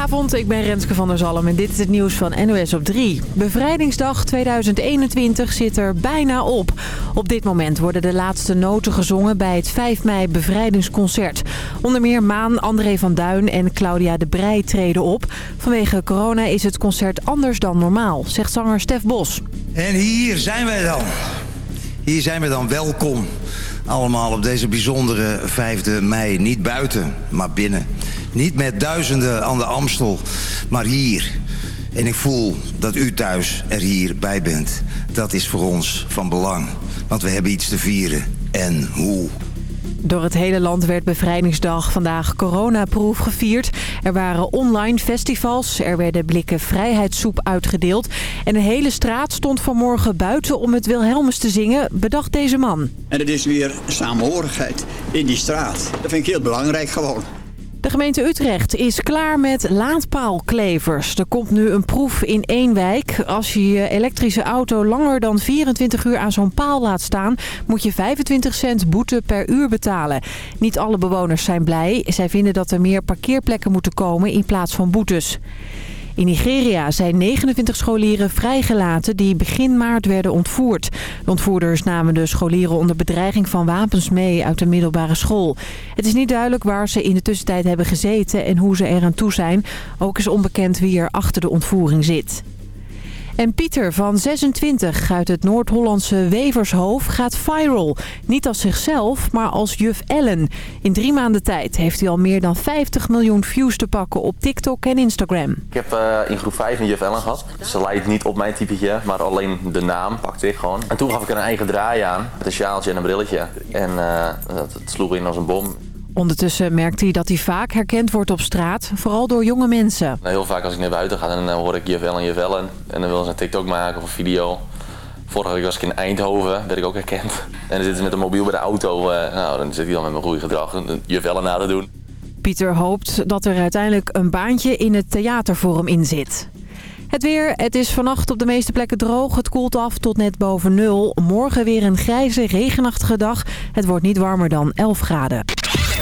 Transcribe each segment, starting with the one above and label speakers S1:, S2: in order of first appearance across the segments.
S1: Goedenavond, ik ben Renske van der Zalm en dit is het nieuws van NOS op 3. Bevrijdingsdag 2021 zit er bijna op. Op dit moment worden de laatste noten gezongen bij het 5 mei bevrijdingsconcert. Onder meer Maan, André van Duin en Claudia de Brij treden op. Vanwege corona is het concert anders dan normaal, zegt zanger Stef Bos.
S2: En hier zijn wij dan. Hier zijn we dan welkom. Allemaal op deze bijzondere 5 mei. Niet buiten, maar binnen. Niet met duizenden aan de Amstel, maar hier. En ik voel dat u thuis er hier bij bent. Dat is voor ons van belang. Want we hebben iets te vieren. En hoe?
S1: Door het hele land werd Bevrijdingsdag vandaag coronaproof gevierd. Er waren online festivals, er werden blikken vrijheidssoep uitgedeeld... en de hele straat stond vanmorgen buiten om het Wilhelmus te zingen, bedacht deze man.
S3: En het is weer samenhorigheid in die straat. Dat vind ik heel belangrijk gewoon.
S1: De gemeente Utrecht is klaar met laadpaalklevers. Er komt nu een proef in één wijk. Als je je elektrische auto langer dan 24 uur aan zo'n paal laat staan... moet je 25 cent boete per uur betalen. Niet alle bewoners zijn blij. Zij vinden dat er meer parkeerplekken moeten komen in plaats van boetes. In Nigeria zijn 29 scholieren vrijgelaten die begin maart werden ontvoerd. De ontvoerders namen de scholieren onder bedreiging van wapens mee uit de middelbare school. Het is niet duidelijk waar ze in de tussentijd hebben gezeten en hoe ze eraan toe zijn. Ook is onbekend wie er achter de ontvoering zit. En Pieter van 26 uit het Noord-Hollandse Wevershoof gaat viral. Niet als zichzelf, maar als juf Ellen. In drie maanden tijd heeft hij al meer dan 50 miljoen views te pakken op TikTok en Instagram.
S4: Ik heb uh, in groep 5 een juf Ellen gehad. Ze lijkt niet op mijn typetje, maar alleen de naam pakte ik gewoon. En toen gaf ik een eigen draai aan, met een sjaaltje en een brilletje. En uh, dat sloeg in als een bom.
S1: Ondertussen merkt hij dat hij vaak herkend wordt op straat, vooral door jonge mensen.
S4: Nou, heel vaak als ik naar buiten ga, dan hoor ik juf Ellen, juf Ellen. En dan wil ze een TikTok maken of een video. Vorige week was ik in Eindhoven, werd ik ook herkend. En dan zitten ze met een mobiel bij de auto. Uh, nou, dan zit hij dan met mijn goede gedrag juf Ellen na te doen.
S1: Pieter hoopt dat er uiteindelijk een baantje in het theaterforum in zit. Het weer, het is vannacht op de meeste plekken droog. Het koelt af tot net boven nul. Morgen weer een grijze, regenachtige dag. Het wordt niet warmer dan 11 graden.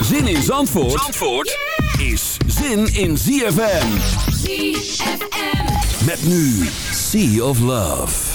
S5: Zin in Zandvoort, Zandvoort is zin in ZFM.
S6: ZFM.
S5: Met nu Sea of Love.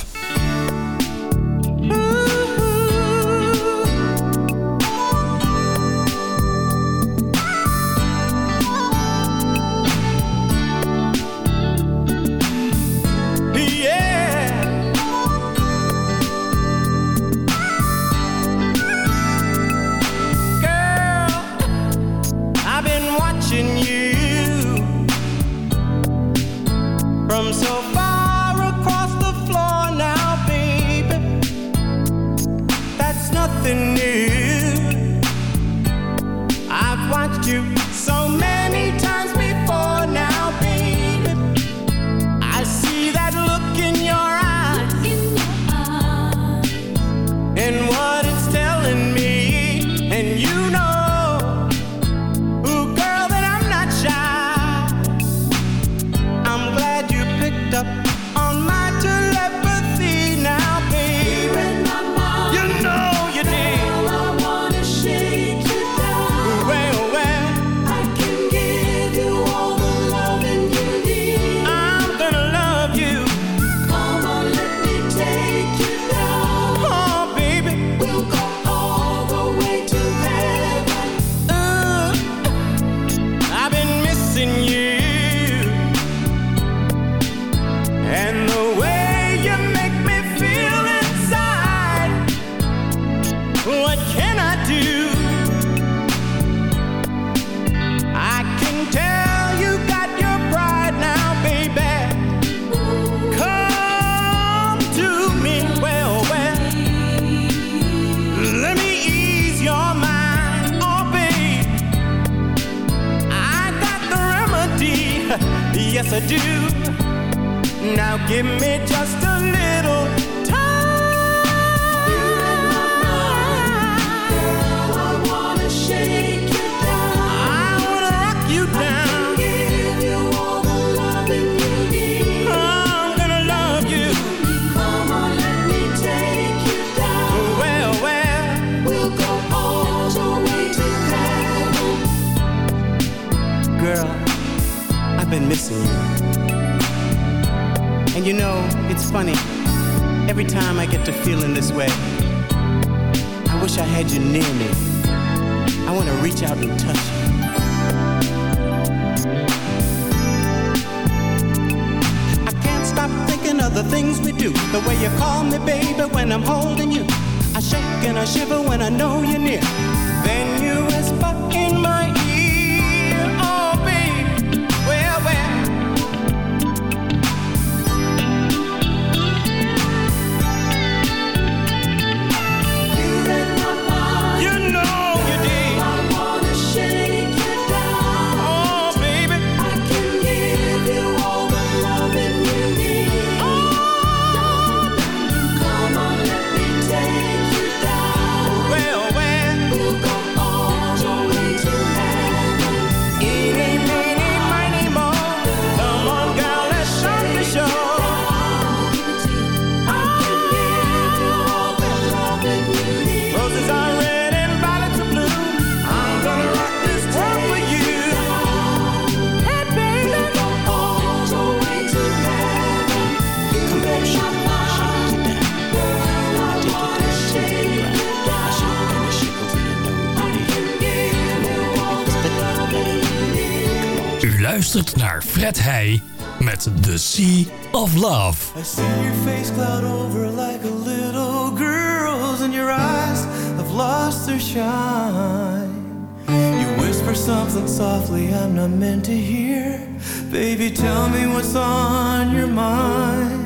S7: Fred Hey met The Sea of Love.
S6: I see your face cloud over like a little girl's And your eyes have lost their shine. You whisper something softly I'm not meant to hear. Baby, tell me what's on your mind.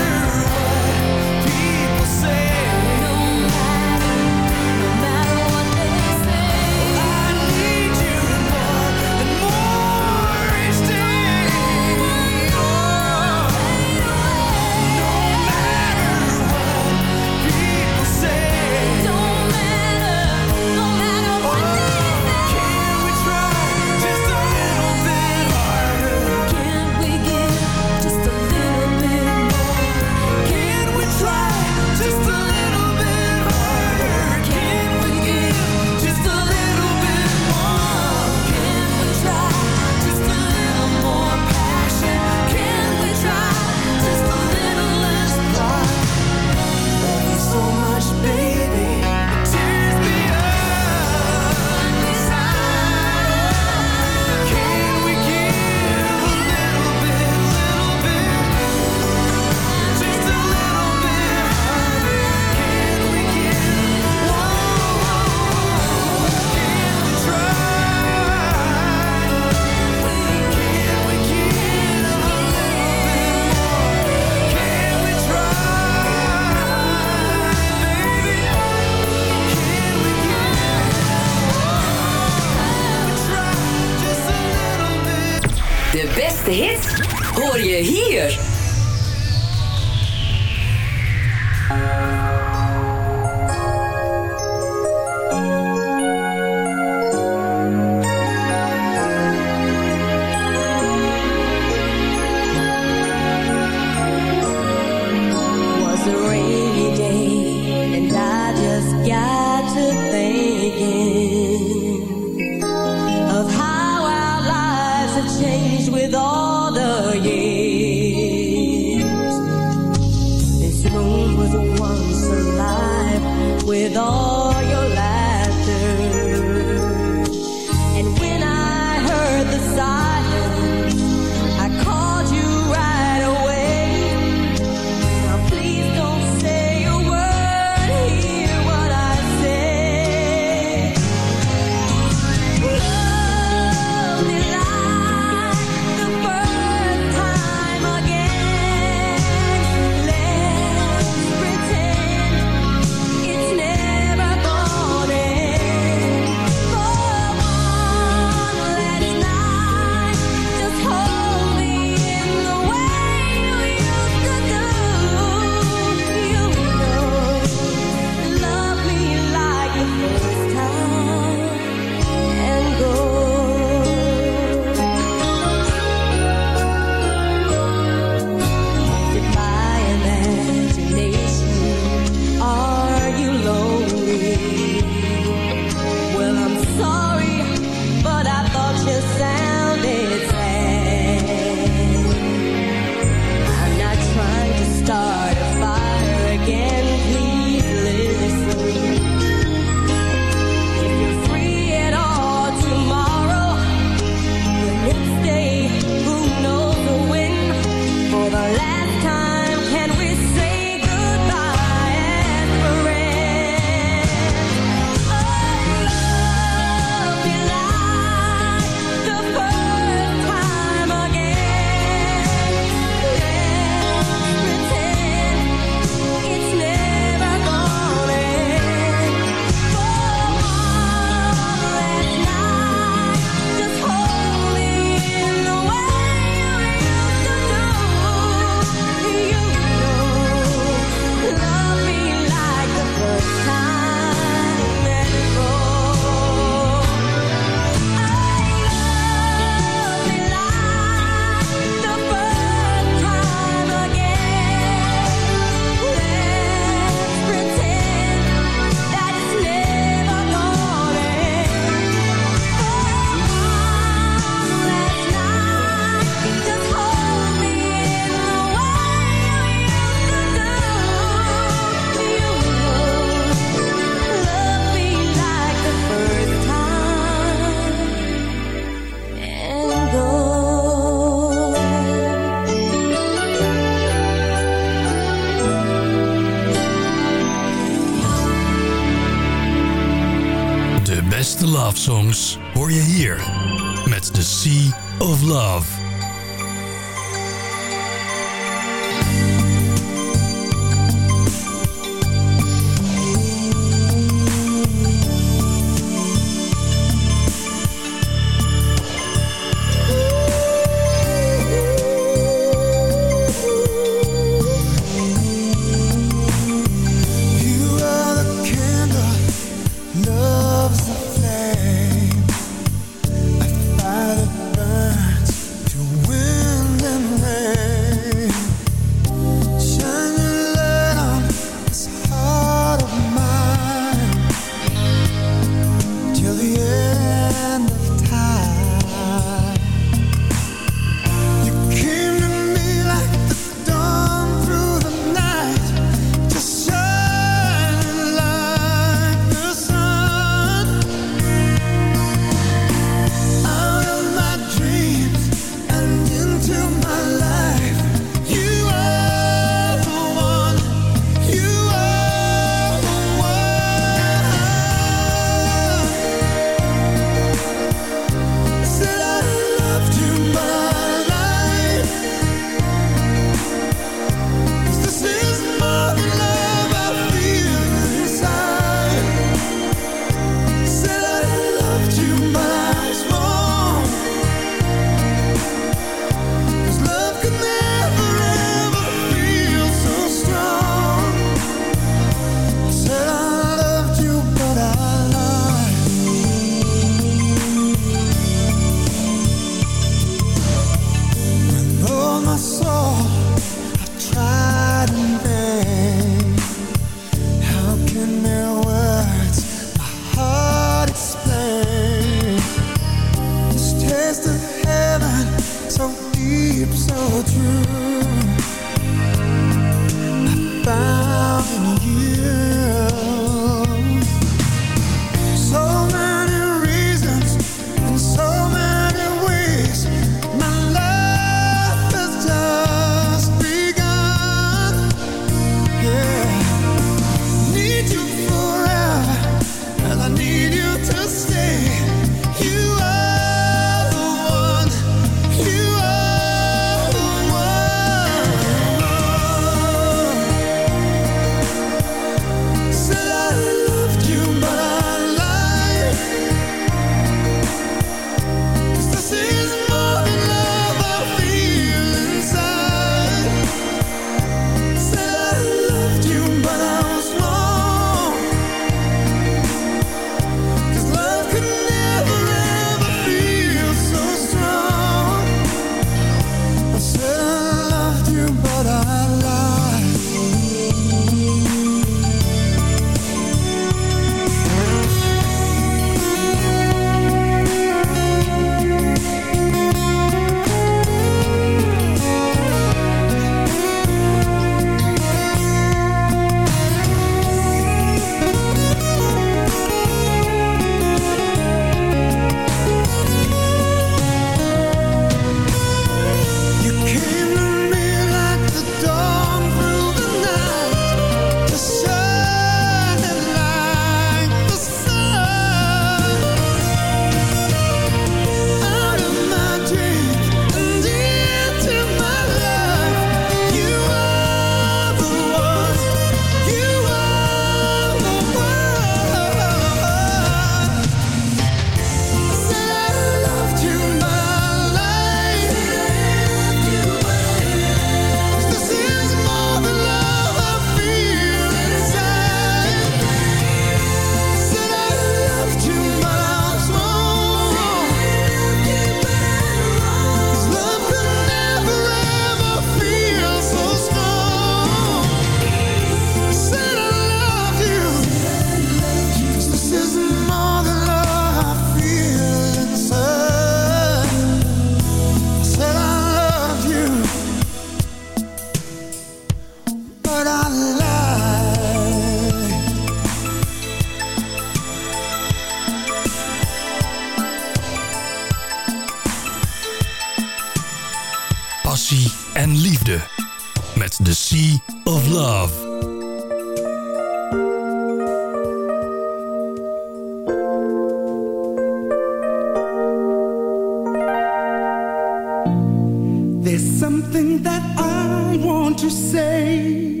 S8: something that I want to say,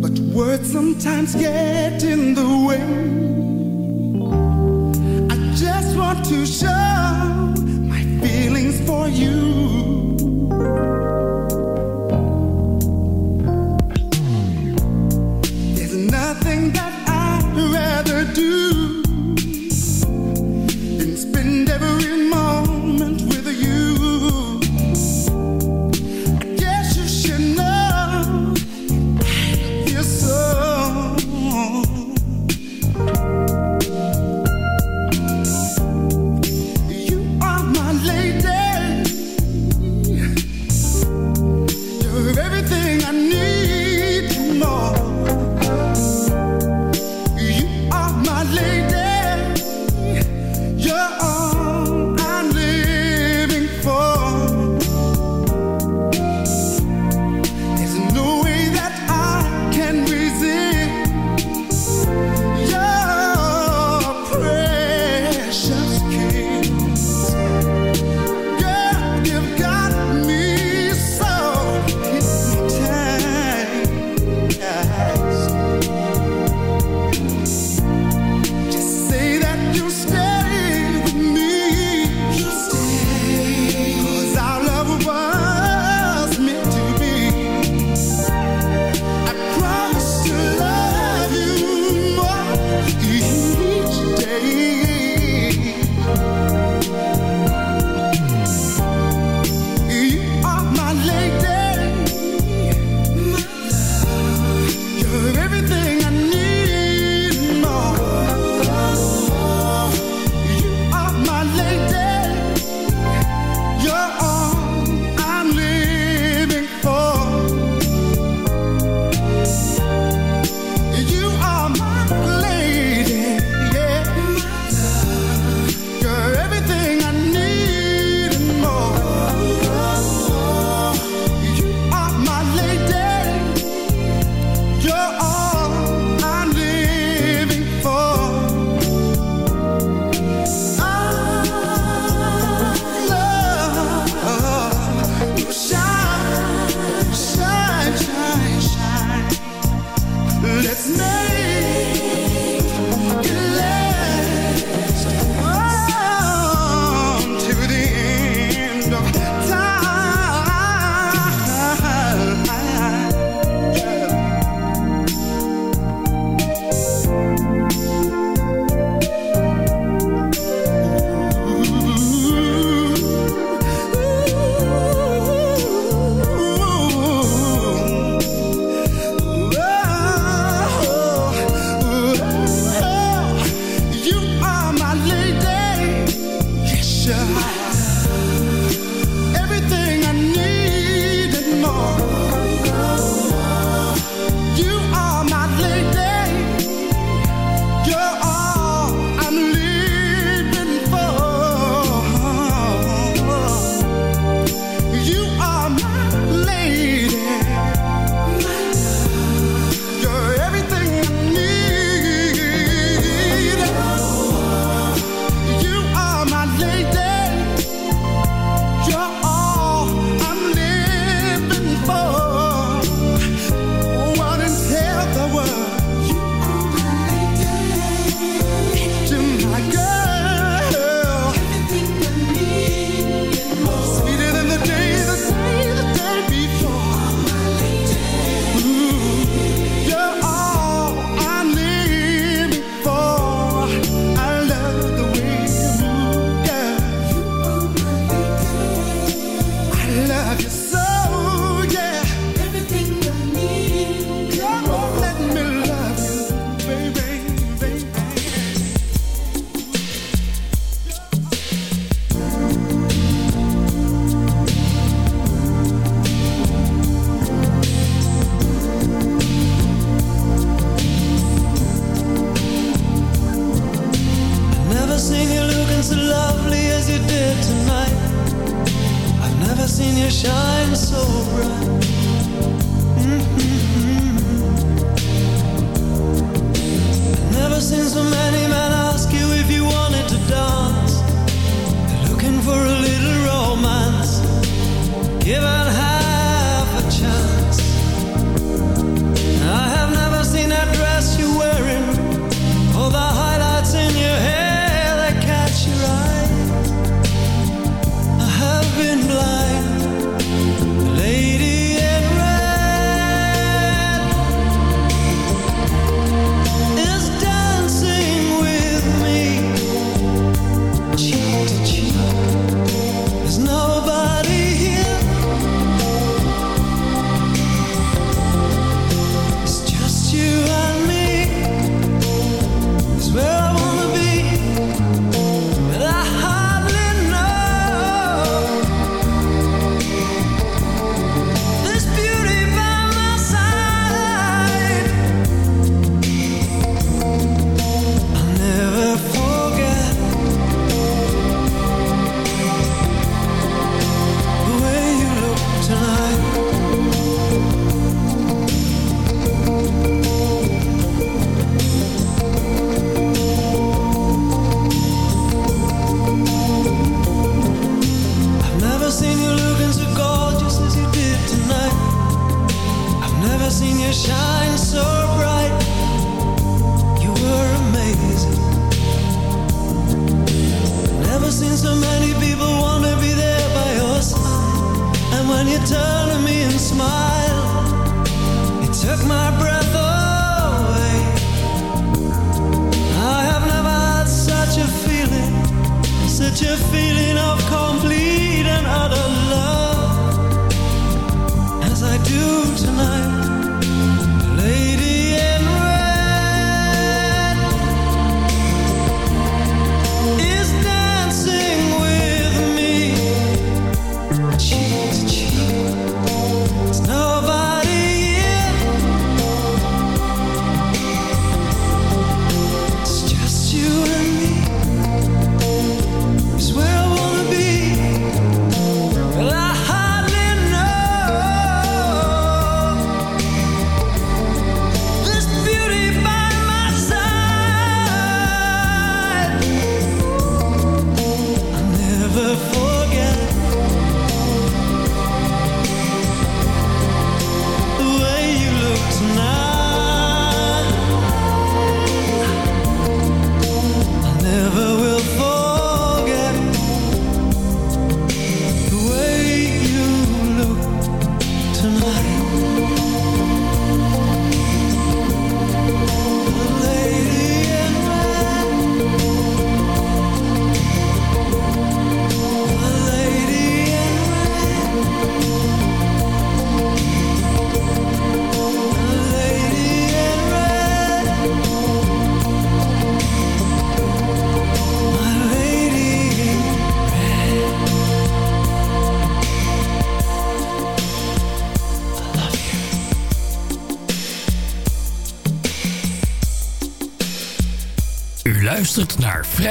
S8: but words sometimes get in the way.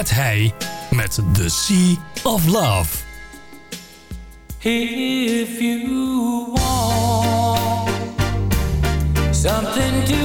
S7: Fred Heij met The Sea of Love.
S9: If you want something to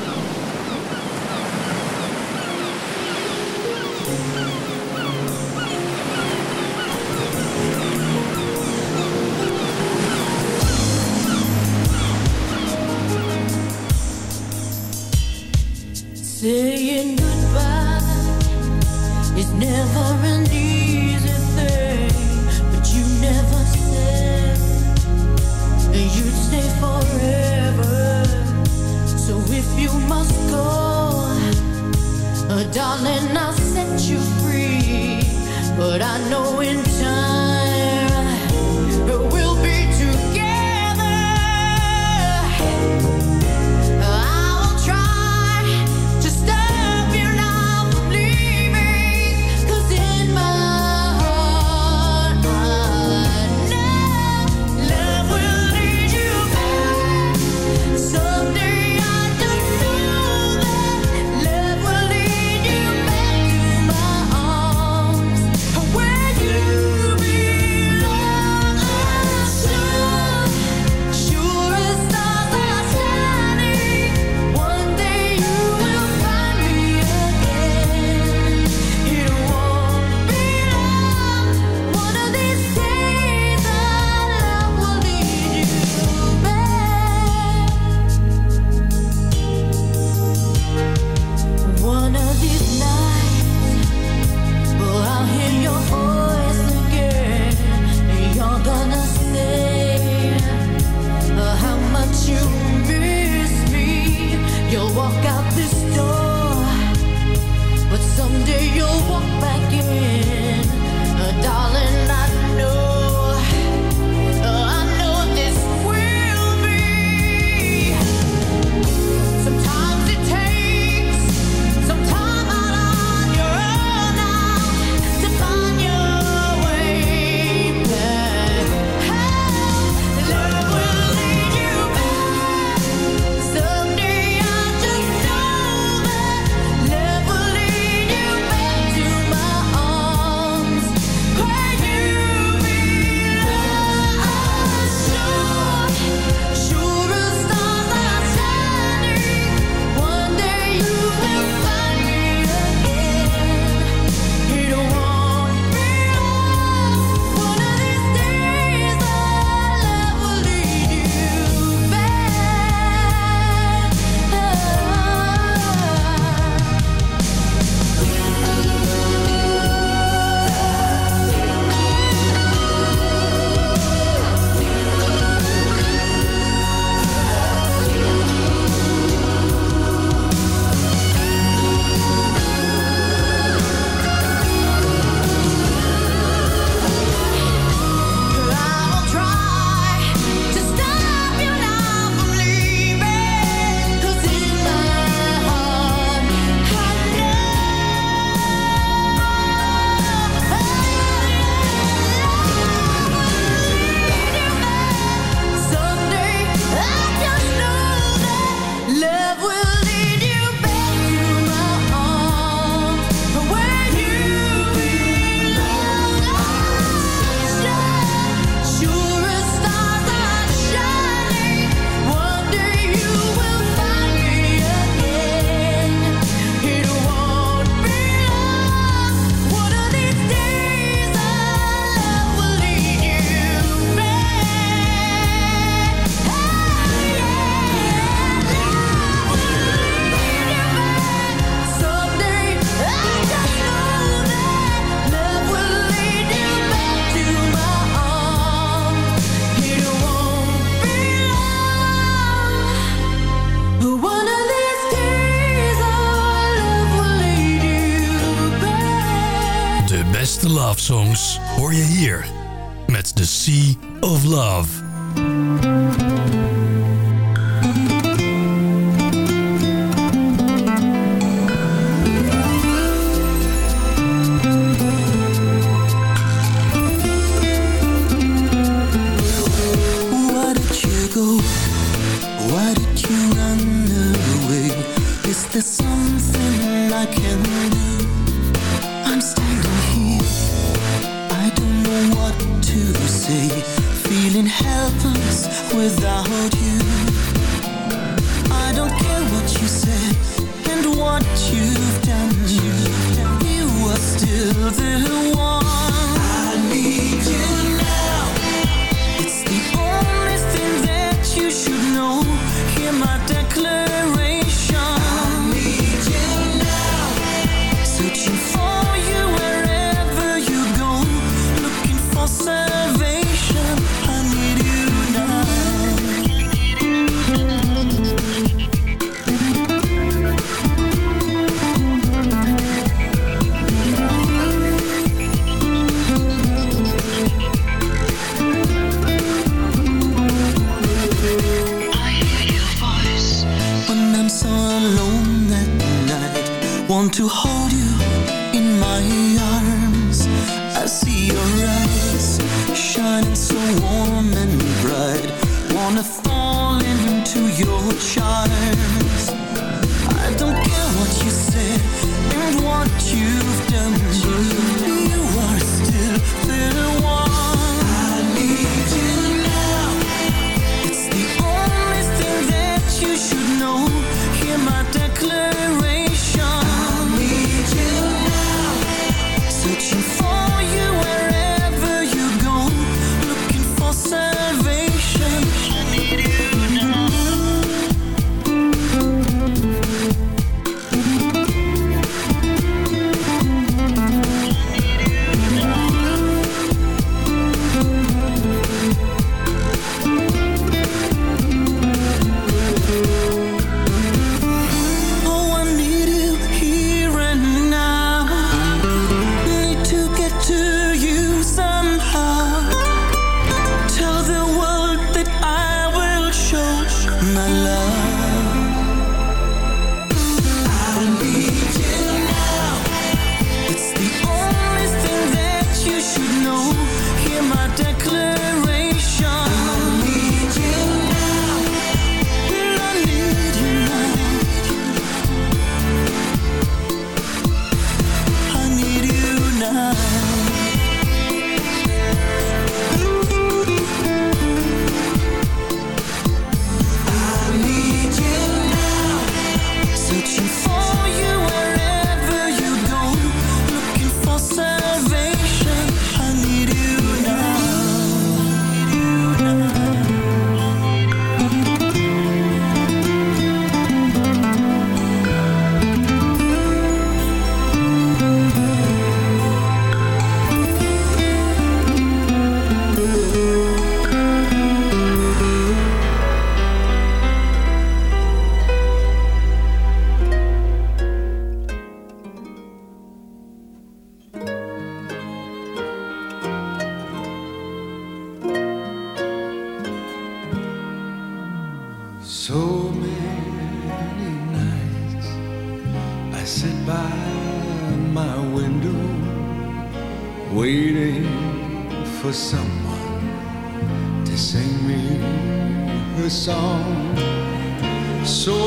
S10: sit by my window waiting for someone to sing me a song. So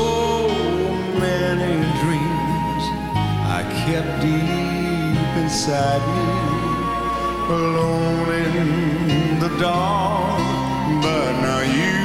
S10: many dreams I kept deep inside me, alone in the dark. But now you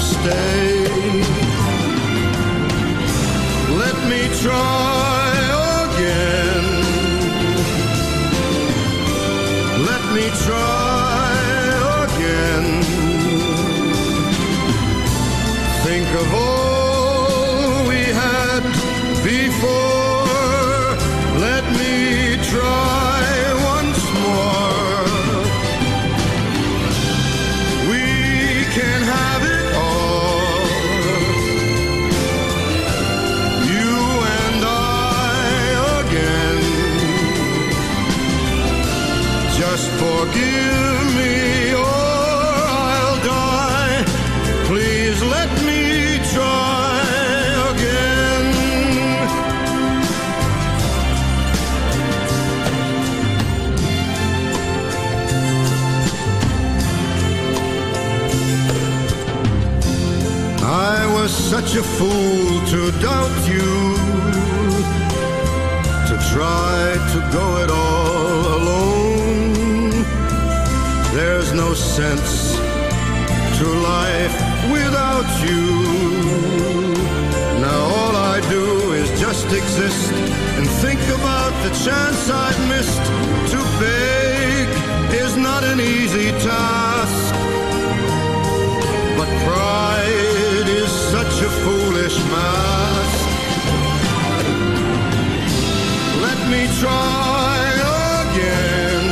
S11: stay. Let me try.
S10: such a fool to doubt you To try to go it all alone. There's no sense to life without you. Now all I do is just exist And think about the chance i've missed. To beg is not an easy task But pride such a foolish mask. Let me try again.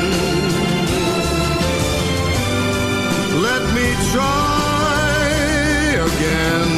S10: Let me try again.